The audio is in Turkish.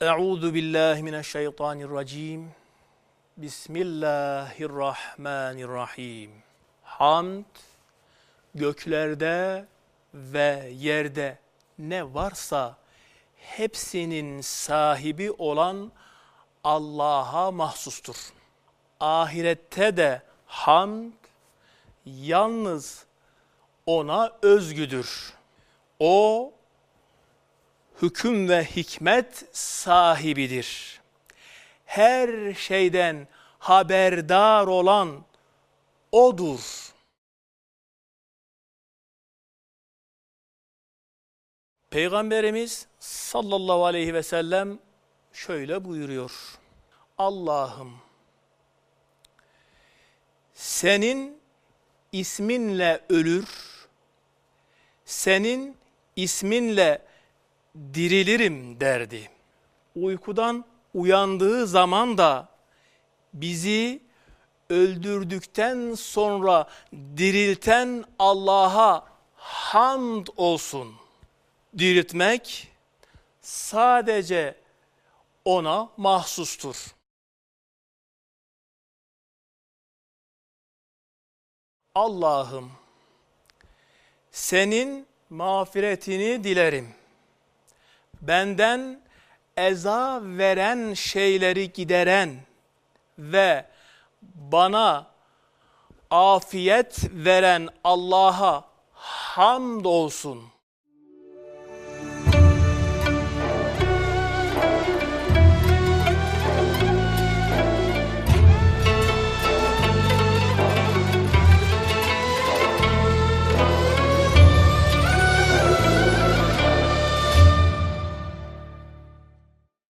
Euzu billahi mineşşeytanirracim. Bismillahirrahmanirrahim. Hamd göklerde ve yerde ne varsa hepsinin sahibi olan Allah'a mahsustur. Ahirette de hamd yalnız ona özgüdür. O hüküm ve hikmet sahibidir. Her şeyden haberdar olan O'dur. Peygamberimiz sallallahu aleyhi ve sellem şöyle buyuruyor. Allah'ım senin isminle ölür, senin isminle dirilirim derdi. Uykudan uyandığı zaman da bizi öldürdükten sonra dirilten Allah'a hamd olsun. Diriltmek sadece ona mahsustur. Allah'ım senin mağfiretini dilerim. Benden eza veren şeyleri gideren ve bana afiyet veren Allah'a hamd olsun.''